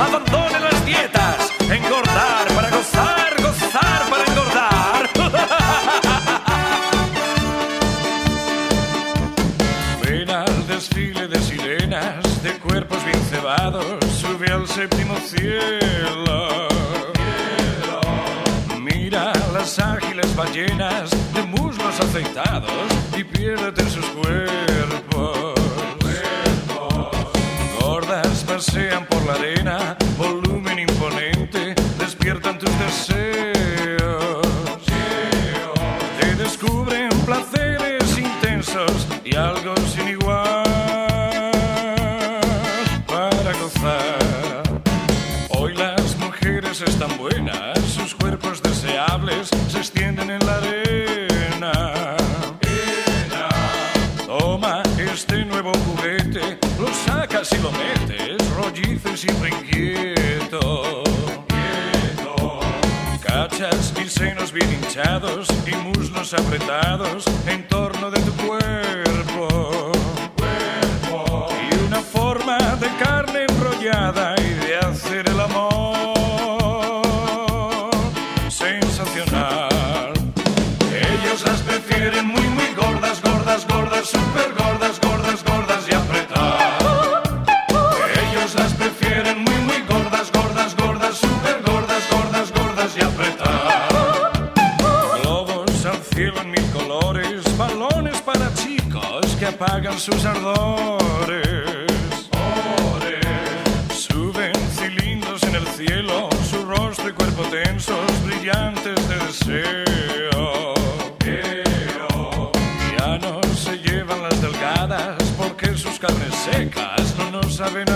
abandone las dietas. Engordar para gozar, gozar para engordar. Ven al desfile de sirenas, de cuerpos bien cebados, sube al séptimo cielo. Mira las ágiles ballenas de muslos aceitados y piérdete en sus cuerpos. Gordas pasean por la arena, imponente, despiertan tus deseos. Te descubren placeres intensos y algo sin igual para gozar. Hoy las mujeres están buenas, sus cuerpos deseables se extienden en la arena. Toma este nuevo juguete, lo sacas y lo metes, rollizo y siempre bien hinchados y muslos apretados en torno de tu cuerpo. Y una forma de carne enrollada y de hacer el amor apagan sus ardores. Suben cilindros en el cielo, su rostro y cuerpo tensos, brillantes de deseo. Ya no se llevan las delgadas porque sus carnes secas no nos saben